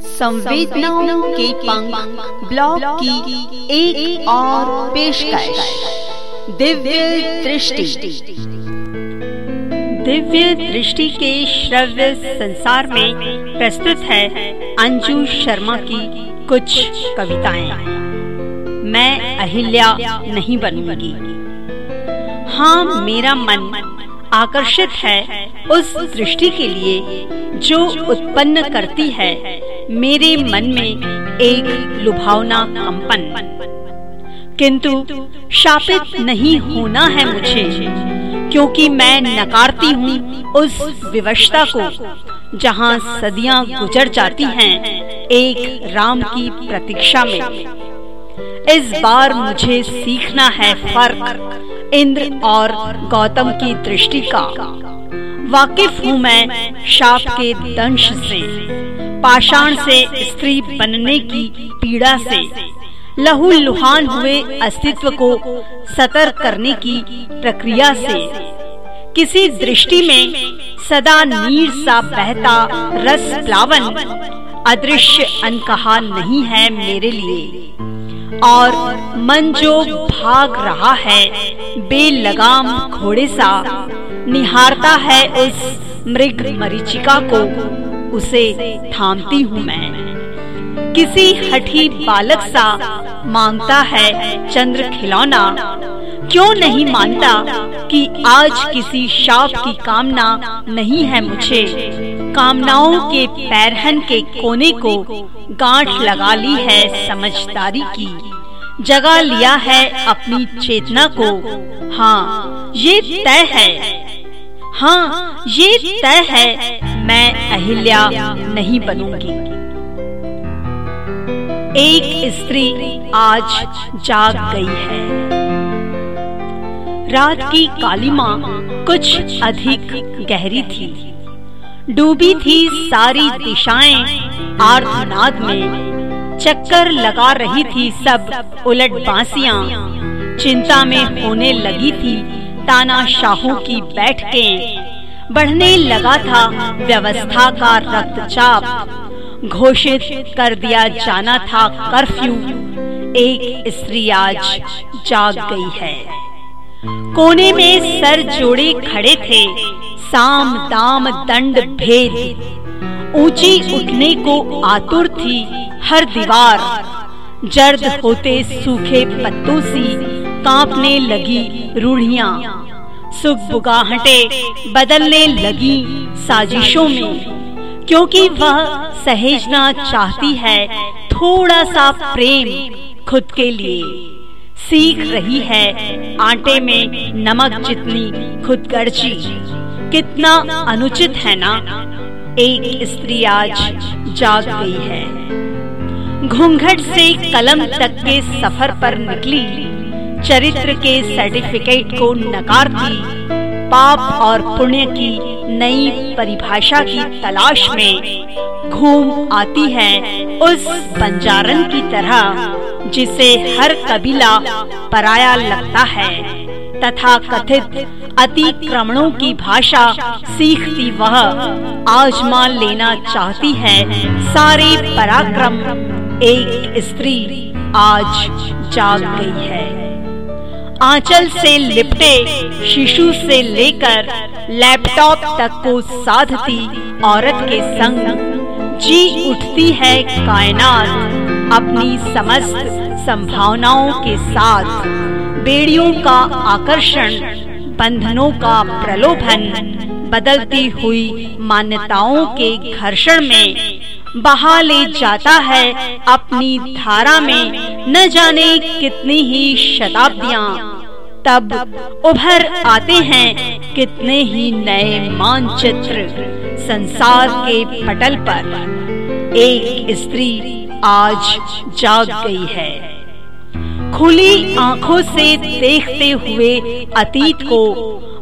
संवेदनाओं के पंख ब्लॉग की एक, एक और पेशकश। दिव्य दृष्टि। दिव्य दृष्टि के श्रव्य संसार में प्रस्तुत है अंजू शर्मा की कुछ कविताएँ। मैं अहिल्या नहीं बनूँगी। हाँ मेरा मन आकर्षित है उस दृष्टि के लिए जो उत्पन्न करती है, मेरे मन में एक लुभावना कंपन। किंतु शापित नहीं होना है मुझे, क्योंकि मैं नकारती हूँ उस विवशता को, जहाँ सदियाँ गुजर जाती हैं एक राम की प्रतीक्षा में। इस बार मुझे सीखना है फ़र्क, इंद्र और गौतम की दृष्टि का। वाकिफ हूँ मैं शाप के दंश से, पाषाण से स्त्री बनने की पीड़ा से लहू लुहान हुए अस्तित्व को सतर करने की प्रक्रिया से। किसी दृष्टि में सदा नीर सा बहता रस प्लावन अदृश्य अनकहा नहीं है मेरे लिए। और मन जो भाग रहा है, बेलगाम घोड़े सा निहारता है उस मृग मरीचिका को। उसे थामती हूँ मैं। किसी हठी बालक सा माँगता है, चंद्र खिलौना, क्यों नहीं मानता कि आज किसी शाप की कामना नहीं है मुझे? कामनाओं के पैरहन के कोने को गांठ लगा ली है समझदारी की। जगा लिया है अपनी चेतना को। हाँ ये तय है हाँ ये तय है, मैं अहिल्या नहीं बनूँगी। एक स्त्री आज जाग गई है। रात की कालिमा कुछ अधिक गहरी थी। डूबी थी सारी दिशाएँ आर्तनाद में। चक्कर लगा रही थी सब उलट बांसियाँ। चिंता में होने लगी थी ताना शाहों की बैठके बढ़ने लगा था व्यवस्था का रक्तचाप। घोषित कर दिया जाना था कर्फ्यू। एक स्त्री आज जाग गई है। कोने में सर जोड़े खड़े थे। साम दाम दंड भेद। ऊँची उठने को आतुर थी हर दीवार। जर्द होते सूखे पत्तों सी कांपने लगी रूढ़िया। सुख बुगाहटे बदलने लगी साजिशों में। क्योंकि वह सहेजना चाहती है थोड़ा सा प्रेम खुद के लिए। सीख रही है आटे में नमक जितनी खुदगर्जी कितना अनुचित है ना? एक स्त्री आज जाग गई है। घूंघट से कलम तक के सफ़र पर निकली। चरित्र के सर्टिफिकेट को नकारती, पाप और पुण्य की नई परिभाषा की तलाश में घूम आती है उस बंजारन की तरह, जिसे हर कबीला पराया लगता है। तथा कथित अतिक्रमणों की भाषा सीखती वह आजमा लेना चाहती है। सारे पराक्रम, एक स्त्री आज जाग गई है। आंचल से लिपटे, शिशु से लेकर लैपटॉप तक को साधती औरत के संग। जी उठती है कायनात, अपनी समस्त संभावनाओं के साथ। बेड़ियों का आकर्षण, बंधनों का प्रलोभन, बदलती हुई मान्यताओं के घर्षण में बहा ले जाता है अपनी धारा में। न जाने कितनी ही शताब्दियाँ। तब उभर आते हैं कितने ही नए मानचित्र संसार के पटल पर। एक स्त्री आज जाग गई है। खुली आँखों से देखते हुए अतीत को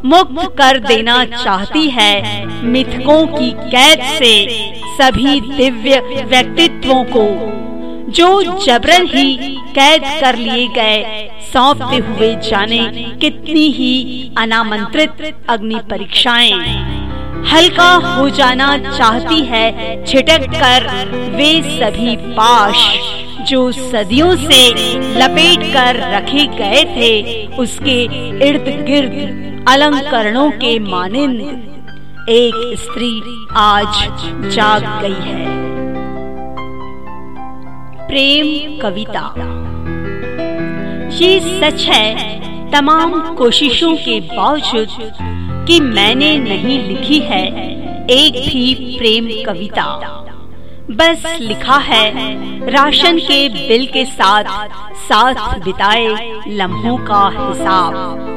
मुक्त कर देना चाहती है मिथकों की कैद से सभी दिव्य व्यक्तित्वों को। जो जबरन ही कैद कर लिए गए, सौंपते हुए जाने कितनी ही अनामंत्रित अग्नि परीक्षाएँ। हल्का हो जाना चाहती है, छिटक कर वे सभी पाश, जो सदियों से लपेट कर रखे गए थे, उसके इर्द गिर्द अलंकरणों के मानिंद। एक स्त्री आज जाग गई है। प्रेम कविता। ये सच है, तमाम कोशिशों के बावजूद कि मैंने नहीं लिखी है एक भी प्रेम कविता। बस लिखा है, राशन के बिल के साथ साथ बिताए लम्हों का हिसाब।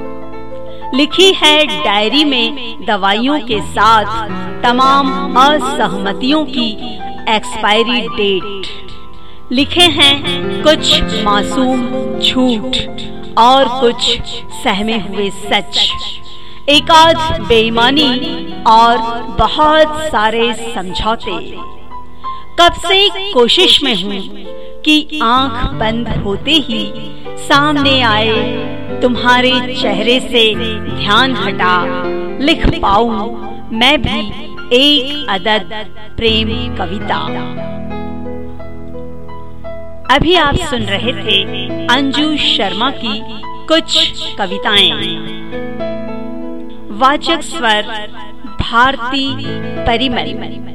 लिखी है डायरी में दवाइयों के साथ तमाम असहमतियों की एक्सपायरी डेट। लिखे हैं कुछ मासूम झूठ और कुछ सहमे हुए सच। एकाध बेईमानी और बहुत सारे समझौते। कब से कोशिश में हूँ कि आँख बंद होते ही सामने आए, तुम्हारे चेहरे से ध्यान हटा, लिख पाऊँ मैं भी एक अदद प्रेम कविता। अभी आप सुन रहे थे अंजू शर्मा की कुछ कविताएँ। वाचक स्वर भारती परिमल।